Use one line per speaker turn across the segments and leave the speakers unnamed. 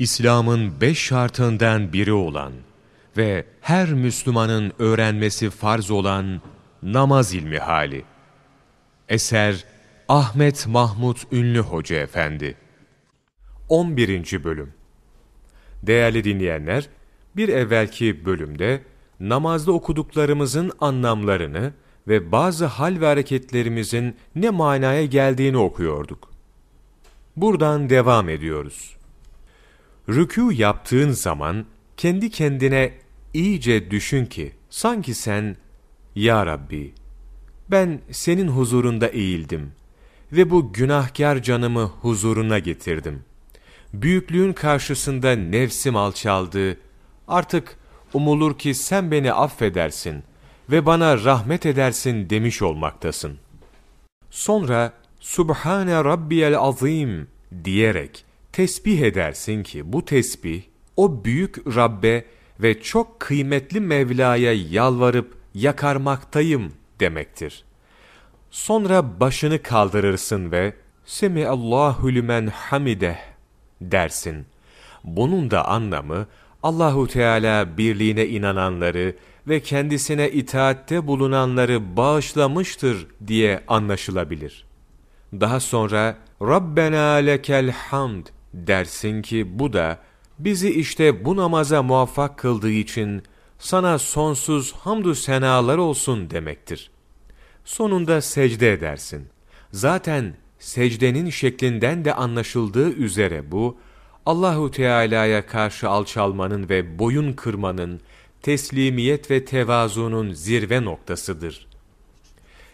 İslam'ın beş şartından biri olan ve her Müslümanın öğrenmesi farz olan namaz ilmi hali. Eser Ahmet Mahmut Ünlü Hoca Efendi 11. Bölüm Değerli dinleyenler, bir evvelki bölümde namazda okuduklarımızın anlamlarını ve bazı hal ve hareketlerimizin ne manaya geldiğini okuyorduk. Buradan devam ediyoruz. Rükû yaptığın zaman kendi kendine iyice düşün ki sanki sen Ya Rabbi ben senin huzurunda eğildim ve bu günahkar canımı huzuruna getirdim. Büyüklüğün karşısında nefsim alçaldı. Artık umulur ki sen beni affedersin ve bana rahmet edersin demiş olmaktasın. Sonra Subhane Rabbiyel Azim diyerek tesbih edersin ki bu tesbih o büyük Rabbe ve çok kıymetli Mevla'ya yalvarıp yakarmaktayım demektir. Sonra başını kaldırırsın ve Semiallahu limen hamideh dersin. Bunun da anlamı Allahu Teala birliğine inananları ve kendisine itaatte bulunanları bağışlamıştır diye anlaşılabilir. Daha sonra Rabbena lekel hamd dersin ki bu da bizi işte bu namaza muvaffak kıldığı için sana sonsuz hamdü senalar olsun demektir. Sonunda secde edersin. Zaten secdenin şeklinden de anlaşıldığı üzere bu, Allahu Teala'ya karşı alçalmanın ve boyun kırmanın, teslimiyet ve tevazunun zirve noktasıdır.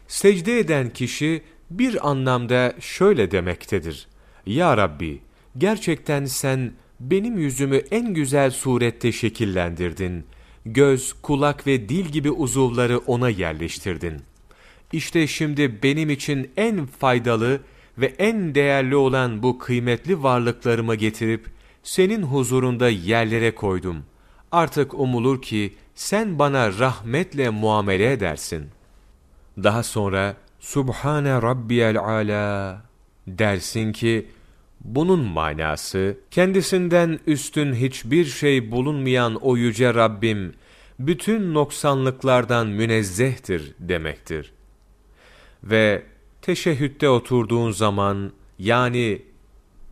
Secde eden kişi bir anlamda şöyle demektedir. Ya Rabbi, gerçekten sen benim yüzümü en güzel surette şekillendirdin. Göz, kulak ve dil gibi uzuvları ona yerleştirdin. İşte şimdi benim için en faydalı ve en değerli olan bu kıymetli varlıklarımı getirip senin huzurunda yerlere koydum. Artık umulur ki sen bana rahmetle muamele edersin. Daha sonra Subhane Rabbiyel Ala dersin ki bunun manası, kendisinden üstün hiçbir şey bulunmayan o yüce Rabbim, bütün noksanlıklardan münezzehtir demektir. Ve teşehhütte oturduğun zaman, yani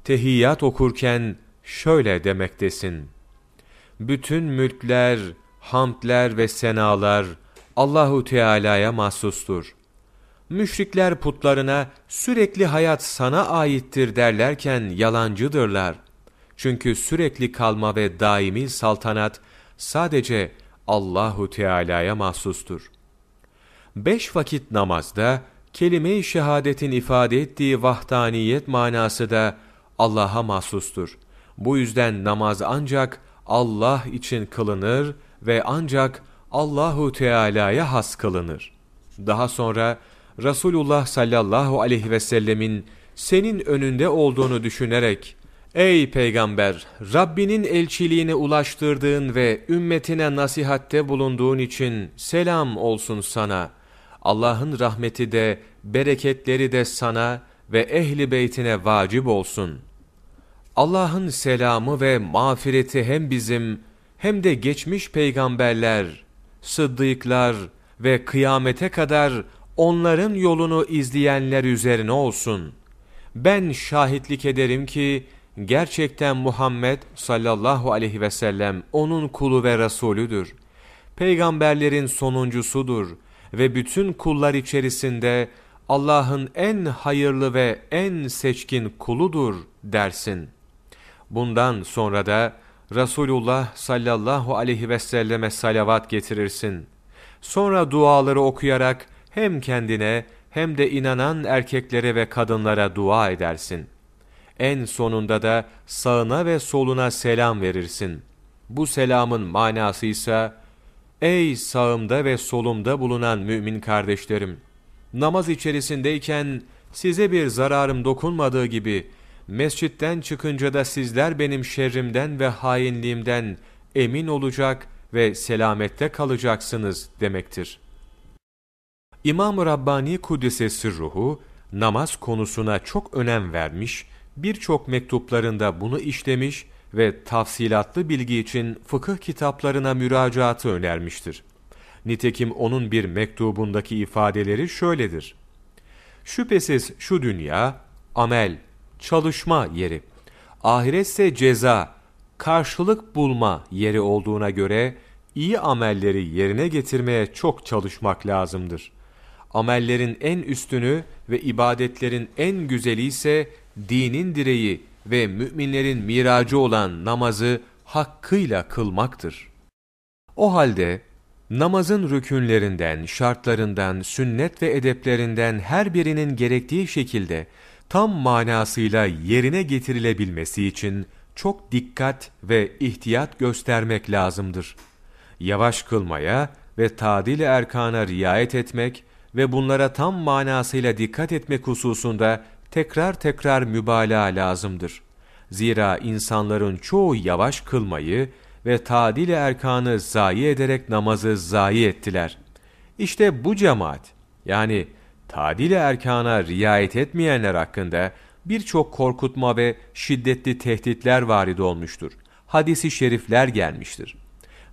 tehiyyat okurken şöyle demektesin. Bütün mülkler, hamdler ve senalar Allahu Teala'ya mahsustur. Müşrikler putlarına sürekli hayat sana aittir derlerken yalancıdırlar. Çünkü sürekli kalma ve daimi saltanat sadece Allahu Teala'ya mahsustur. Beş vakit namazda kelime-i şehadetin ifade ettiği vahdaniyet manası da Allah'a mahsustur. Bu yüzden namaz ancak Allah için kılınır ve ancak Allahu Teala'ya has kılınır. Daha sonra Resulullah sallallahu aleyhi ve sellemin senin önünde olduğunu düşünerek, Ey peygamber! Rabbinin elçiliğini ulaştırdığın ve ümmetine nasihatte bulunduğun için selam olsun sana. Allah'ın rahmeti de, bereketleri de sana ve ehli beytine vacip olsun. Allah'ın selamı ve mağfireti hem bizim hem de geçmiş peygamberler, sıddıklar ve kıyamete kadar onların yolunu izleyenler üzerine olsun. Ben şahitlik ederim ki gerçekten Muhammed sallallahu aleyhi ve sellem onun kulu ve Resulüdür. Peygamberlerin sonuncusudur ve bütün kullar içerisinde Allah'ın en hayırlı ve en seçkin kuludur dersin. Bundan sonra da Resulullah sallallahu aleyhi ve selleme salavat getirirsin. Sonra duaları okuyarak hem kendine hem de inanan erkeklere ve kadınlara dua edersin. En sonunda da sağına ve soluna selam verirsin. Bu selamın manası ise, Ey sağımda ve solumda bulunan mümin kardeşlerim! Namaz içerisindeyken size bir zararım dokunmadığı gibi, mescitten çıkınca da sizler benim şerrimden ve hainliğimden emin olacak ve selamette kalacaksınız demektir.'' İmam-ı Rabbani Kuddisesi Ruhu, namaz konusuna çok önem vermiş, birçok mektuplarında bunu işlemiş ve tafsilatlı bilgi için fıkıh kitaplarına müracaatı önermiştir. Nitekim onun bir mektubundaki ifadeleri şöyledir. Şüphesiz şu dünya, amel, çalışma yeri, ahiretse ceza, karşılık bulma yeri olduğuna göre, iyi amelleri yerine getirmeye çok çalışmak lazımdır. Amellerin en üstünü ve ibadetlerin en güzeli ise dinin direği ve müminlerin miracı olan namazı hakkıyla kılmaktır. O halde namazın rükünlerinden, şartlarından, sünnet ve edeplerinden her birinin gerektiği şekilde tam manasıyla yerine getirilebilmesi için çok dikkat ve ihtiyat göstermek lazımdır. Yavaş kılmaya ve tadil erkana riayet etmek ve bunlara tam manasıyla dikkat etmek hususunda tekrar tekrar mübalağa lazımdır. Zira insanların çoğu yavaş kılmayı ve tadil erkanı zayi ederek namazı zayi ettiler. İşte bu cemaat, yani tadil erkana riayet etmeyenler hakkında birçok korkutma ve şiddetli tehditler varid olmuştur. Hadisi şerifler gelmiştir.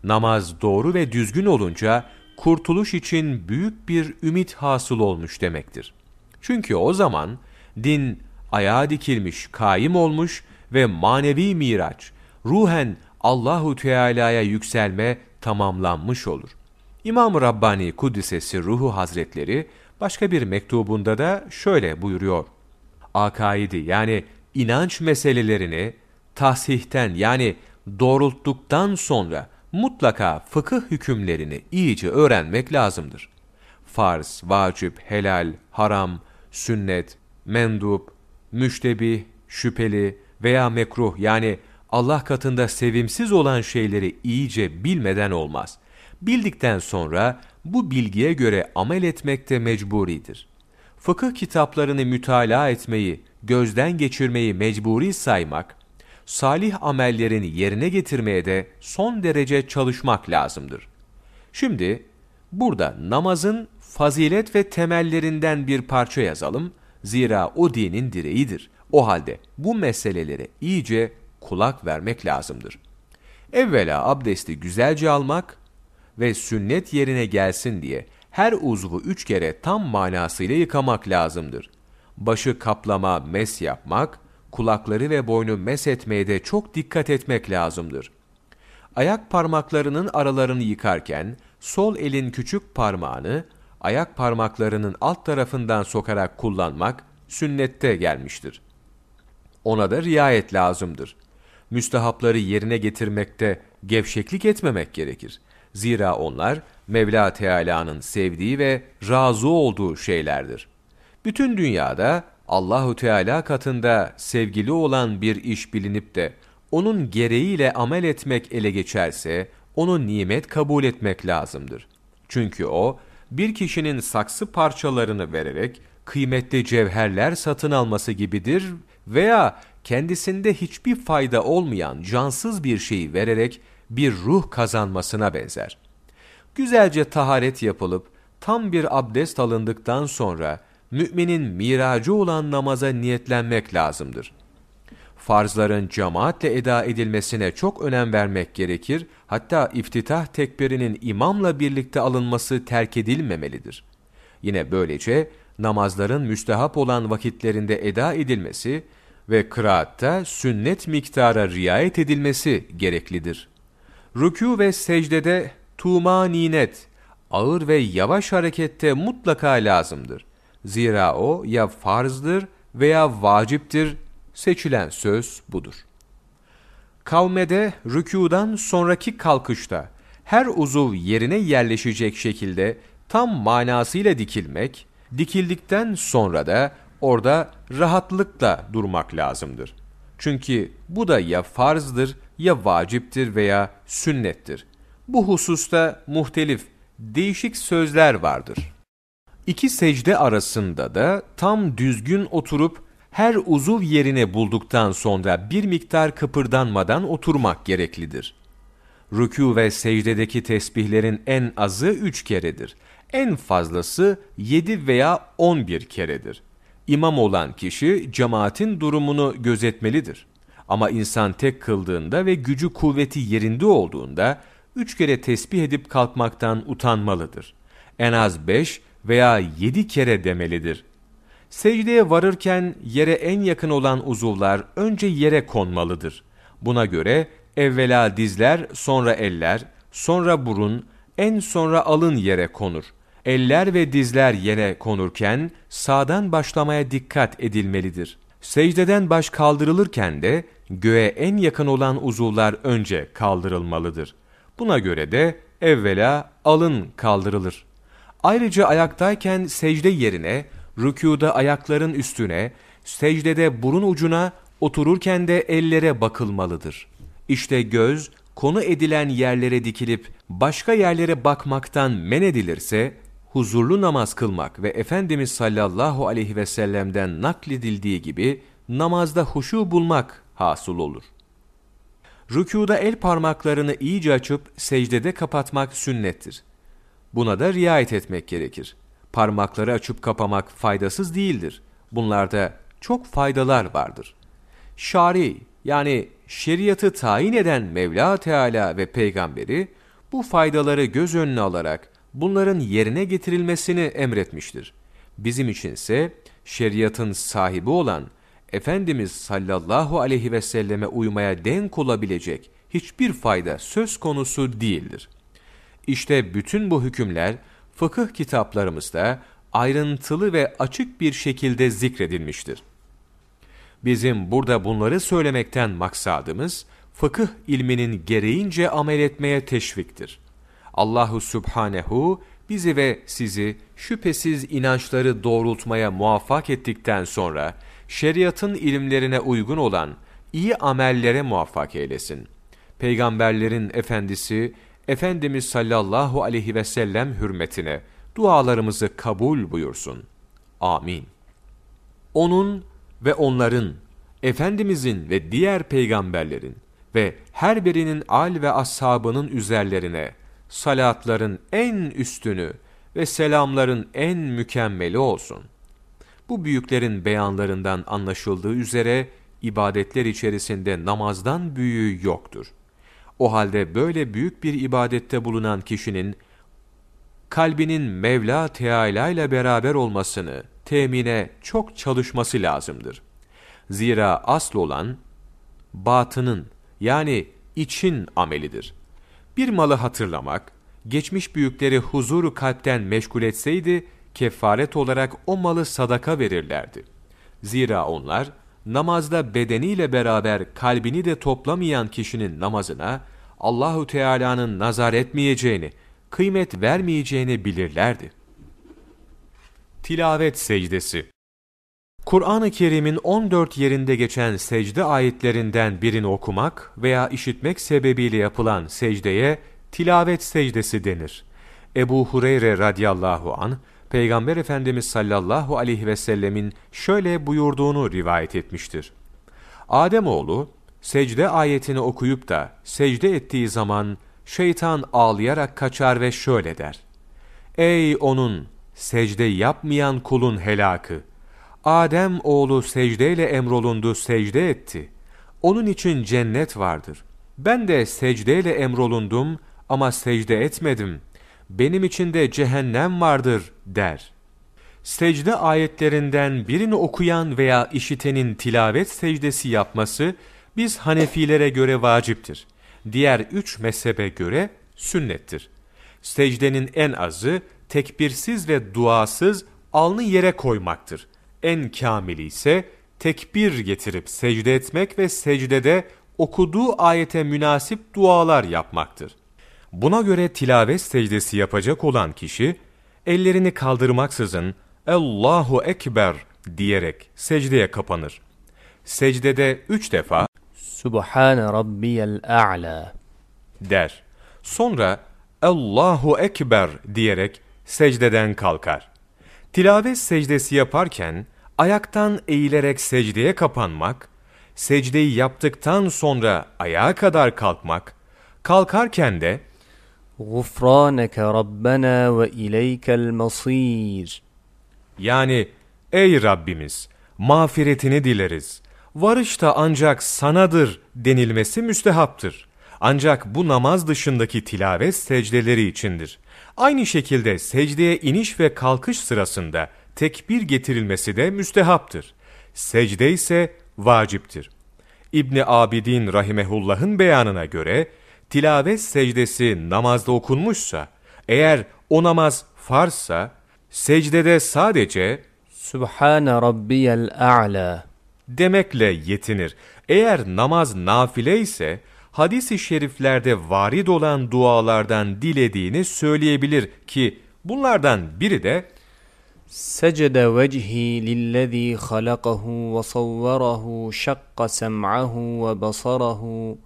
Namaz doğru ve düzgün olunca kurtuluş için büyük bir ümit hasıl olmuş demektir. Çünkü o zaman din ayağa dikilmiş, kaim olmuş ve manevi miraç, ruhen Allahu Teala'ya yükselme tamamlanmış olur. İmam Rabbani Kuddisesi Ruhu Hazretleri başka bir mektubunda da şöyle buyuruyor. Akaidi yani inanç meselelerini tahsihten yani doğrulttuktan sonra mutlaka fıkıh hükümlerini iyice öğrenmek lazımdır. Farz, vacip, helal, haram, sünnet, mendup, müştebih, şüpheli veya mekruh yani Allah katında sevimsiz olan şeyleri iyice bilmeden olmaz. Bildikten sonra bu bilgiye göre amel etmekte mecburidir. Fıkıh kitaplarını mütalaa etmeyi, gözden geçirmeyi mecburi saymak, salih amellerini yerine getirmeye de son derece çalışmak lazımdır. Şimdi burada namazın fazilet ve temellerinden bir parça yazalım. Zira o dinin direğidir. O halde bu meselelere iyice kulak vermek lazımdır. Evvela abdesti güzelce almak ve sünnet yerine gelsin diye her uzvu üç kere tam manasıyla yıkamak lazımdır. Başı kaplama, mes yapmak, kulakları ve boynu mes etmeye de çok dikkat etmek lazımdır. Ayak parmaklarının aralarını yıkarken sol elin küçük parmağını ayak parmaklarının alt tarafından sokarak kullanmak sünnette gelmiştir. Ona da riayet lazımdır. Müstehapları yerine getirmekte gevşeklik etmemek gerekir. Zira onlar Mevla Teala'nın sevdiği ve razı olduğu şeylerdir. Bütün dünyada Allahu Teala katında sevgili olan bir iş bilinip de onun gereğiyle amel etmek ele geçerse onu nimet kabul etmek lazımdır. Çünkü o bir kişinin saksı parçalarını vererek kıymetli cevherler satın alması gibidir veya kendisinde hiçbir fayda olmayan cansız bir şeyi vererek bir ruh kazanmasına benzer. Güzelce taharet yapılıp tam bir abdest alındıktan sonra müminin miracı olan namaza niyetlenmek lazımdır. Farzların cemaatle eda edilmesine çok önem vermek gerekir, hatta iftitah tekbirinin imamla birlikte alınması terk edilmemelidir. Yine böylece namazların müstehap olan vakitlerinde eda edilmesi ve kıraatta sünnet miktara riayet edilmesi gereklidir. Rükû ve secdede ninet, ağır ve yavaş harekette mutlaka lazımdır. Zira o ya farzdır veya vaciptir, seçilen söz budur. Kavmede rükudan sonraki kalkışta her uzuv yerine yerleşecek şekilde tam manasıyla dikilmek, dikildikten sonra da orada rahatlıkla durmak lazımdır. Çünkü bu da ya farzdır ya vaciptir veya sünnettir. Bu hususta muhtelif, değişik sözler vardır. İki secde arasında da tam düzgün oturup her uzuv yerini bulduktan sonra bir miktar kıpırdanmadan oturmak gereklidir. Rükû ve secdedeki tesbihlerin en azı üç keredir. En fazlası yedi veya on bir keredir. İmam olan kişi cemaatin durumunu gözetmelidir. Ama insan tek kıldığında ve gücü kuvveti yerinde olduğunda üç kere tesbih edip kalkmaktan utanmalıdır. En az beş veya yedi kere demelidir. Secdeye varırken yere en yakın olan uzuvlar önce yere konmalıdır. Buna göre evvela dizler, sonra eller, sonra burun, en sonra alın yere konur. Eller ve dizler yere konurken sağdan başlamaya dikkat edilmelidir. Secdeden baş kaldırılırken de göğe en yakın olan uzuvlar önce kaldırılmalıdır. Buna göre de evvela alın kaldırılır. Ayrıca ayaktayken secde yerine, rükuda ayakların üstüne, secdede burun ucuna, otururken de ellere bakılmalıdır. İşte göz, konu edilen yerlere dikilip başka yerlere bakmaktan men edilirse, huzurlu namaz kılmak ve Efendimiz sallallahu aleyhi ve sellem'den nakledildiği gibi namazda huşu bulmak hasıl olur. Rükuda el parmaklarını iyice açıp secdede kapatmak sünnettir. Buna da riayet etmek gerekir. Parmakları açıp kapamak faydasız değildir. Bunlarda çok faydalar vardır. Şari yani şeriatı tayin eden Mevla Teala ve peygamberi bu faydaları göz önüne alarak bunların yerine getirilmesini emretmiştir. Bizim içinse şeriatın sahibi olan Efendimiz sallallahu aleyhi ve selleme uymaya denk olabilecek hiçbir fayda söz konusu değildir. İşte bütün bu hükümler fıkıh kitaplarımızda ayrıntılı ve açık bir şekilde zikredilmiştir. Bizim burada bunları söylemekten maksadımız, fıkıh ilminin gereğince amel etmeye teşviktir. Allahu Subhanehu bizi ve sizi şüphesiz inançları doğrultmaya muvaffak ettikten sonra şeriatın ilimlerine uygun olan iyi amellere muvaffak eylesin. Peygamberlerin efendisi Efendimiz sallallahu aleyhi ve sellem hürmetine dualarımızı kabul buyursun. Amin. Onun ve onların, Efendimizin ve diğer peygamberlerin ve her birinin al ve ashabının üzerlerine salatların en üstünü ve selamların en mükemmeli olsun. Bu büyüklerin beyanlarından anlaşıldığı üzere ibadetler içerisinde namazdan büyüğü yoktur. O halde böyle büyük bir ibadette bulunan kişinin kalbinin Mevla Teala ile beraber olmasını temine çok çalışması lazımdır. Zira asıl olan batının yani için amelidir. Bir malı hatırlamak, geçmiş büyükleri huzuru kalpten meşgul etseydi, kefaret olarak o malı sadaka verirlerdi. Zira onlar, namazda bedeniyle beraber kalbini de toplamayan kişinin namazına, Allahu Teala'nın nazar etmeyeceğini, kıymet vermeyeceğini bilirlerdi. Tilavet secdesi Kur'an-ı Kerim'in 14 yerinde geçen secde ayetlerinden birini okumak veya işitmek sebebiyle yapılan secdeye tilavet secdesi denir. Ebu Hureyre radıyallahu an Peygamber Efendimiz sallallahu aleyhi ve sellemin şöyle buyurduğunu rivayet etmiştir. Ademoğlu secde ayetini okuyup da secde ettiği zaman şeytan ağlayarak kaçar ve şöyle der. Ey onun secde yapmayan kulun helakı! Adem oğlu secdeyle emrolundu, secde etti. Onun için cennet vardır. Ben de secdeyle emrolundum ama secde etmedim. Benim için de cehennem vardır der. Secde ayetlerinden birini okuyan veya işitenin tilavet secdesi yapması biz Hanefilere göre vaciptir. Diğer üç mezhebe göre sünnettir. Secdenin en azı tekbirsiz ve duasız alnı yere koymaktır. En kamili ise tekbir getirip secde etmek ve secdede okuduğu ayete münasip dualar yapmaktır. Buna göre tilavet secdesi yapacak olan kişi, ellerini kaldırmaksızın Allahu Ekber diyerek secdeye kapanır. Secdede üç defa
Subhane Rabbiyel A'la
der. Sonra Allahu Ekber diyerek secdeden kalkar. Tilavet secdesi yaparken ayaktan eğilerek secdeye kapanmak, secdeyi yaptıktan sonra ayağa kadar kalkmak, kalkarken de
Gufraneke Rabbena ve ileykel masir
yani ey Rabbimiz mağfiretini dileriz, varış da ancak sanadır denilmesi müstehaptır. Ancak bu namaz dışındaki tilavet secdeleri içindir. Aynı şekilde secdeye iniş ve kalkış sırasında tekbir getirilmesi de müstehaptır. Secde ise vaciptir. İbni Abidin Rahimehullah'ın beyanına göre tilavet secdesi namazda okunmuşsa, eğer o namaz farsa, secdede sadece
Sübhane Rabbiyel A'la
demekle yetinir. Eğer namaz nafile ise, hadis-i şeriflerde varid olan dualardan dilediğini söyleyebilir ki bunlardan biri de
Secde vecihi lillezî halakahu ve savvarahu şakka sem'ahu ve basarahu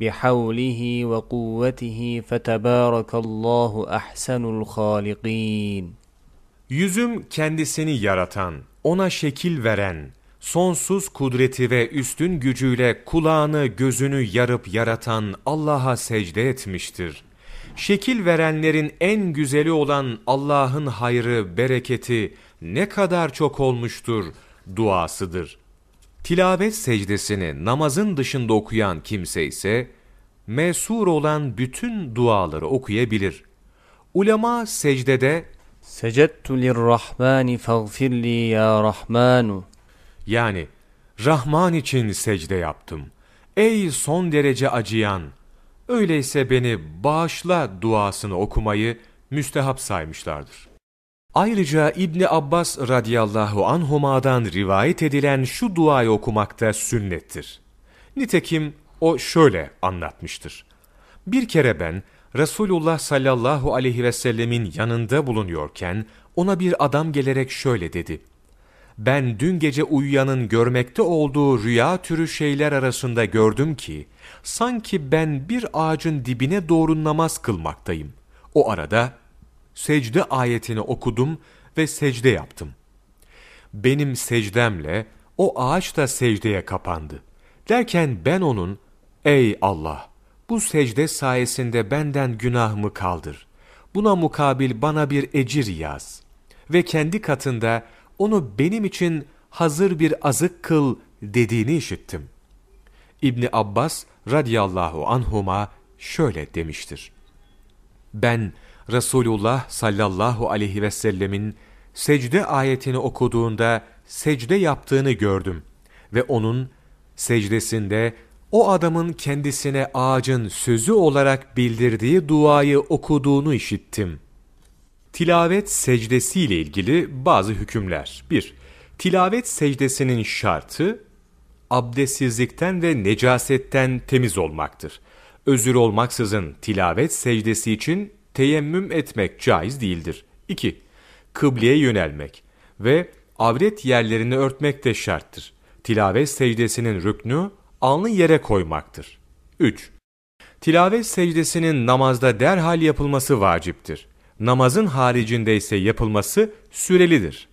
بحوله وقوته فتبارك الله أحسن الخالقين
yüzüm kendisini yaratan, ona şekil veren, sonsuz kudreti ve üstün gücüyle kulağını gözünü yarıp yaratan Allah'a secde etmiştir. Şekil verenlerin en güzeli olan Allah'ın hayrı, bereketi ne kadar çok olmuştur duasıdır. Tilavet secdesini namazın dışında okuyan kimse ise mesur olan bütün duaları okuyabilir. Ulema secdede
Secettu lirrahmani faghfirli ya rahmanu
Yani Rahman için secde yaptım. Ey son derece acıyan! Öyleyse beni bağışla duasını okumayı müstehap saymışlardır. Ayrıca İbni Abbas radıyallahu anhuma'dan rivayet edilen şu duayı okumak da sünnettir. Nitekim o şöyle anlatmıştır. Bir kere ben Resulullah sallallahu aleyhi ve sellemin yanında bulunuyorken ona bir adam gelerek şöyle dedi. Ben dün gece uyuyanın görmekte olduğu rüya türü şeyler arasında gördüm ki, sanki ben bir ağacın dibine doğru namaz kılmaktayım. O arada secde ayetini okudum ve secde yaptım. Benim secdemle o ağaç da secdeye kapandı. Derken ben onun, ey Allah, bu secde sayesinde benden günahımı kaldır. Buna mukabil bana bir ecir yaz. Ve kendi katında onu benim için hazır bir azık kıl dediğini işittim. İbni Abbas radıyallahu anhuma şöyle demiştir. Ben Resulullah sallallahu aleyhi ve sellemin secde ayetini okuduğunda secde yaptığını gördüm ve onun secdesinde o adamın kendisine ağacın sözü olarak bildirdiği duayı okuduğunu işittim. Tilavet secdesi ile ilgili bazı hükümler. 1. Tilavet secdesinin şartı abdestsizlikten ve necasetten temiz olmaktır. Özür olmaksızın tilavet secdesi için teyemmüm etmek caiz değildir. 2. Kıbleye yönelmek ve avret yerlerini örtmek de şarttır. Tilavet secdesinin rüknü alnı yere koymaktır. 3. Tilavet secdesinin namazda derhal yapılması vaciptir. Namazın haricinde ise yapılması sürelidir.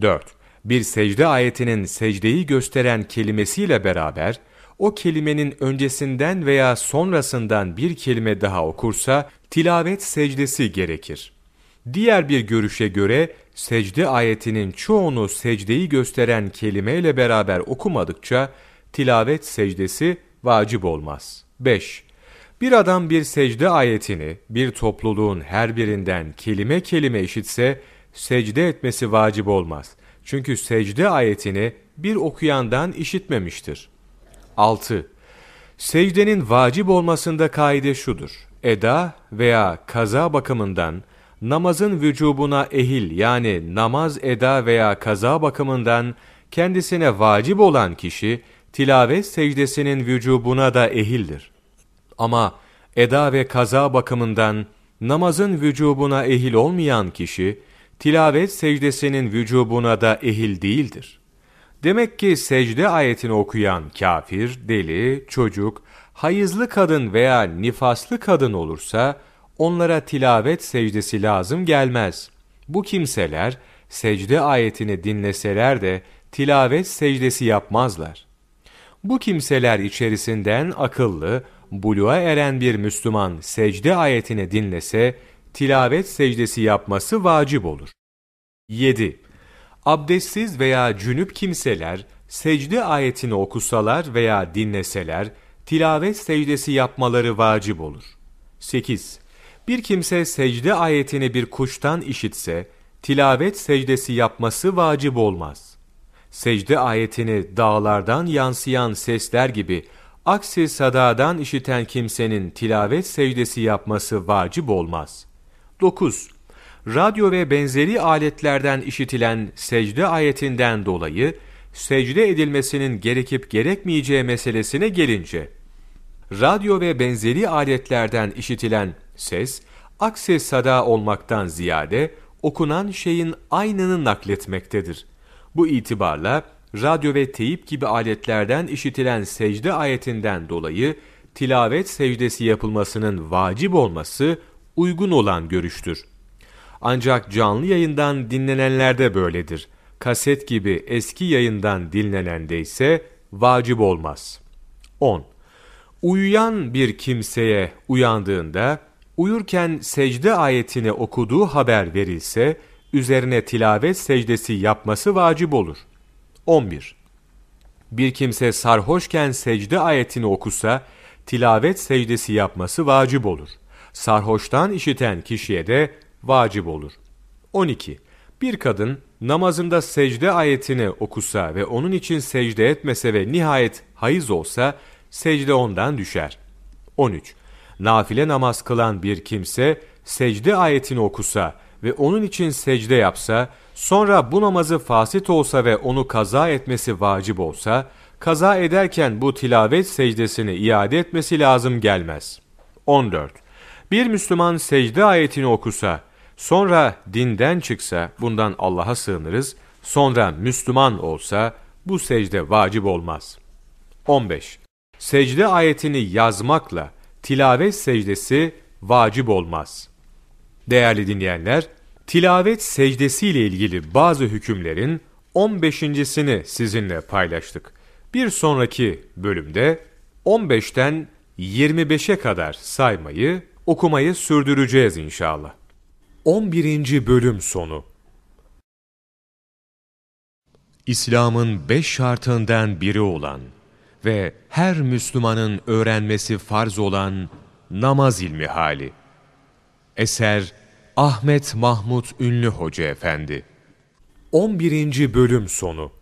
4. Bir secde ayetinin secdeyi gösteren kelimesiyle beraber, o kelimenin öncesinden veya sonrasından bir kelime daha okursa, tilavet secdesi gerekir. Diğer bir görüşe göre, secde ayetinin çoğunu secdeyi gösteren kelimeyle beraber okumadıkça, tilavet secdesi vacip olmaz. 5. Bir adam bir secde ayetini bir topluluğun her birinden kelime kelime işitse secde etmesi vacip olmaz. Çünkü secde ayetini bir okuyandan işitmemiştir. 6. Secdenin vacip olmasında kaide şudur. Eda veya kaza bakımından namazın vücubuna ehil yani namaz eda veya kaza bakımından kendisine vacip olan kişi tilavet secdesinin vücubuna da ehildir. Ama eda ve kaza bakımından namazın vücubuna ehil olmayan kişi, tilavet secdesinin vücubuna da ehil değildir. Demek ki secde ayetini okuyan kafir, deli, çocuk, hayızlı kadın veya nifaslı kadın olursa, onlara tilavet secdesi lazım gelmez. Bu kimseler, secde ayetini dinleseler de tilavet secdesi yapmazlar. Bu kimseler içerisinden akıllı, buluğa eren bir Müslüman secde ayetini dinlese, tilavet secdesi yapması vacip olur. 7. Abdestsiz veya cünüp kimseler secde ayetini okusalar veya dinleseler, tilavet secdesi yapmaları vacip olur. 8. Bir kimse secde ayetini bir kuştan işitse, tilavet secdesi yapması vacip olmaz. Secde ayetini dağlardan yansıyan sesler gibi aksi sadadan işiten kimsenin tilavet secdesi yapması vacip olmaz. 9. Radyo ve benzeri aletlerden işitilen secde ayetinden dolayı secde edilmesinin gerekip gerekmeyeceği meselesine gelince, radyo ve benzeri aletlerden işitilen ses, aksi sada olmaktan ziyade okunan şeyin aynını nakletmektedir. Bu itibarla radyo ve teyip gibi aletlerden işitilen secde ayetinden dolayı tilavet secdesi yapılmasının vacip olması uygun olan görüştür. Ancak canlı yayından dinlenenlerde böyledir. Kaset gibi eski yayından dinlenende ise vacip olmaz. 10. Uyuyan bir kimseye uyandığında, uyurken secde ayetini okuduğu haber verilse, üzerine tilavet secdesi yapması vacip olur. 11. Bir kimse sarhoşken secde ayetini okusa, tilavet secdesi yapması vacip olur. Sarhoştan işiten kişiye de vacip olur. 12. Bir kadın namazında secde ayetini okusa ve onun için secde etmese ve nihayet hayız olsa, secde ondan düşer. 13. Nafile namaz kılan bir kimse, secde ayetini okusa ve onun için secde yapsa, sonra bu namazı fasit olsa ve onu kaza etmesi vacip olsa, kaza ederken bu tilavet secdesini iade etmesi lazım gelmez. 14. Bir Müslüman secde ayetini okusa, sonra dinden çıksa, bundan Allah'a sığınırız, sonra Müslüman olsa, bu secde vacip olmaz. 15. Secde ayetini yazmakla tilavet secdesi vacip olmaz. Değerli dinleyenler, tilavet secdesi ile ilgili bazı hükümlerin 15.sini sizinle paylaştık. Bir sonraki bölümde 15'ten 25'e kadar saymayı, okumayı sürdüreceğiz inşallah. 11. bölüm sonu İslam'ın beş şartından biri olan ve her Müslümanın öğrenmesi farz olan namaz ilmi hali. Eser Ahmet Mahmut Ünlü Hoca Efendi 11. bölüm sonu